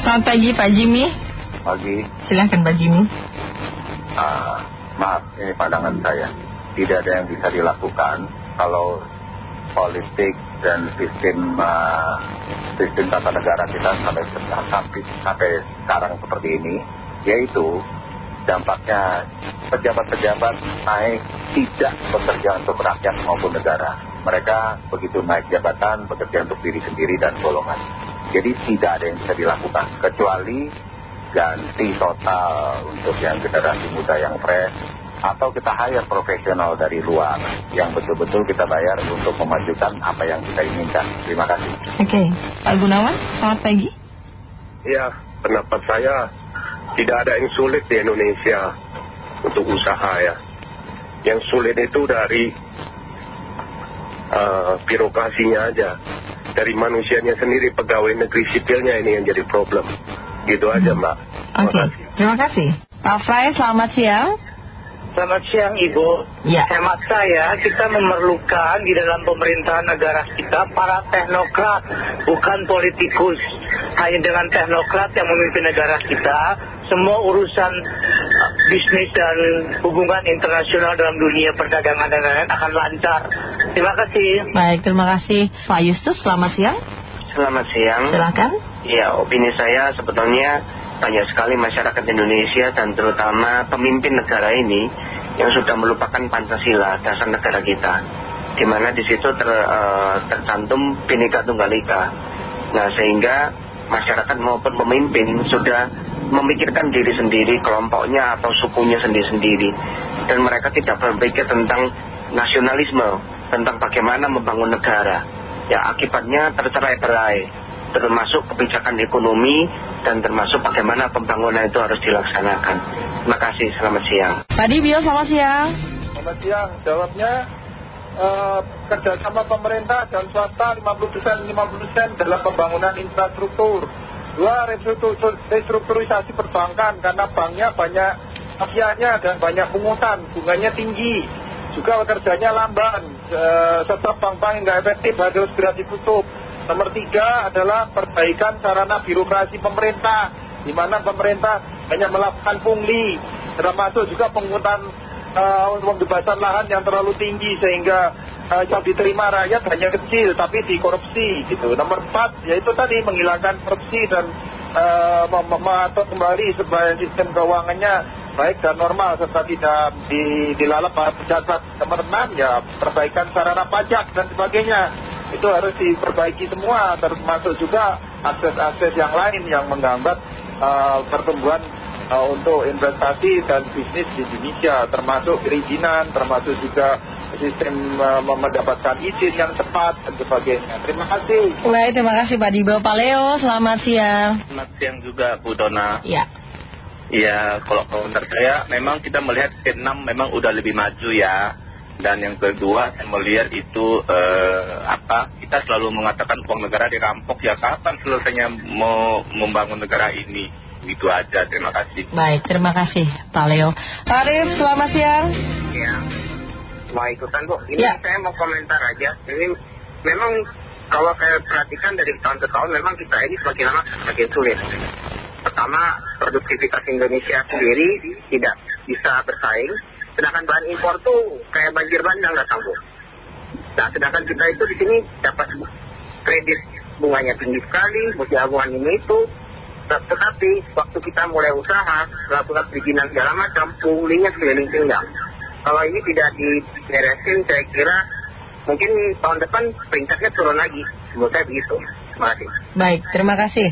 Selamat pagi Pak Jimmy. Pagi, Silahkan Pak Jimmy. uh, maaf ini pandangan saya. Tidak ada yang bisa dilakukan kalau politik dan sistem uh, sistem tata negara kita sampai sampai sampai sekarang seperti ini, yaitu dampaknya pejabat-pejabat naik tidak bekerja untuk rakyat maupun negara. Mereka begitu naik jabatan bekerja untuk diri sendiri dan golongan. Jadi tidak ada yang bisa dilakukan kecuali ganti total untuk yang generasi muda yang fresh atau kita hire profesional dari luar yang betul-betul kita bayar untuk memajukan apa yang kita inginkan. Terima kasih. Oke, Pak Gunawan, selamat pagi. Ya, pendapat saya tidak ada yang sulit di Indonesia untuk usaha ya. Yang sulit itu dari uh, birokrasinya aja. Dari manusianya sendiri, pegawai negeri sipilnya ini yang jadi problem. Gitu aja mbak. Oke, terima kasih. Pak Fry, selamat siang. Selamat siang Ibu. Ya. Hemat saya, kita memerlukan di dalam pemerintahan negara kita para teknokrat, bukan politikus. Hanya dengan teknokrat yang memimpin negara kita, semua urusan bisnis dan hubungan internasional dalam dunia perdagangan dan lain-lain akan lancar. Terima kasih. Baik, terima kasih. Pak Yustus, selamat siang. Selamat siang. Silakan. Ya, opini saya sebetulnya banyak sekali masyarakat Indonesia dan terutama pemimpin negara ini yang sudah melupakan Pancasila, dasar negara kita. Di mana di situ ter, eh, tercantum Bhinneka Tunggal Ika. Nah, sehingga masyarakat maupun pemimpin sudah memikirkan diri sendiri, kelompoknya atau sukunya sendiri-sendiri. Dan mereka tidak berpikir tentang nasionalisme, tentang bagaimana membangun negara. Ya, akibatnya tercerai-berai termasuk kebijakan ekonomi dan termasuk bagaimana pembangunan itu harus dilaksanakan. Terima kasih, selamat siang. Pak Dibio, selamat siang. Selamat siang, jawabnya eh, kerjasama pemerintah dan swasta 50% 50% dalam pembangunan infrastruktur. Dua, restruktur- restrukturisasi perbankan karena banknya banyak mafianya dan banyak pungutan, bunganya tinggi. Juga kerjanya lamban, eh, serta bank-bank yang nggak efektif harus segera ditutup. Nomor tiga adalah perbaikan sarana birokrasi pemerintah, di mana pemerintah hanya melakukan pungli, termasuk juga pungutan eh, untuk pembebasan lahan yang terlalu tinggi sehingga eh, yang diterima rakyat hanya kecil tapi dikorupsi gitu. Nomor empat yaitu tadi menghilangkan korupsi dan eh, mem- mem- mengatur kembali supaya sistem keuangannya baik dan normal serta tidak di, dilalap para pejabat. Nomor enam ya perbaikan sarana pajak dan sebagainya itu harus diperbaiki semua termasuk juga akses-akses yang lain yang menghambat eh, pertumbuhan untuk investasi dan bisnis di Indonesia termasuk perizinan termasuk juga sistem eh, mendapatkan izin yang tepat dan sebagainya terima kasih Baik, terima kasih Pak Dibio. Pak Leo, selamat siang. Selamat siang juga Bu Dona. Ya. Ya, kalau komentar saya memang kita melihat Vietnam memang udah lebih maju ya. Dan yang kedua saya melihat itu eh, apa? Kita selalu mengatakan uang negara dirampok ya kapan selesainya mau membangun negara ini? Itu aja. Terima kasih. Baik, terima kasih Pak Leo. Pak Arif, selamat siang. Ya, mau ikutan Bu. Ini Ya. saya mau komentar aja. Ini memang kalau saya perhatikan dari tahun ke tahun memang kita ini semakin lama semakin sulit. Pertama, produktivitas Indonesia sendiri tidak bisa bersaing. Sedangkan bahan impor tuh kayak banjir bandang datang Bu. Nah, sedangkan kita itu di sini dapat kredit bunganya tinggi sekali, mesti agungan ini itu. Tet- Tetapi waktu kita mulai usaha, melakukan perizinan segala macam, punglinya sekeliling pinggang. Kalau ini tidak diberesin, saya kira mungkin tahun depan peringkatnya turun lagi. Menurut saya begitu. Terima kasih. Baik, terima kasih.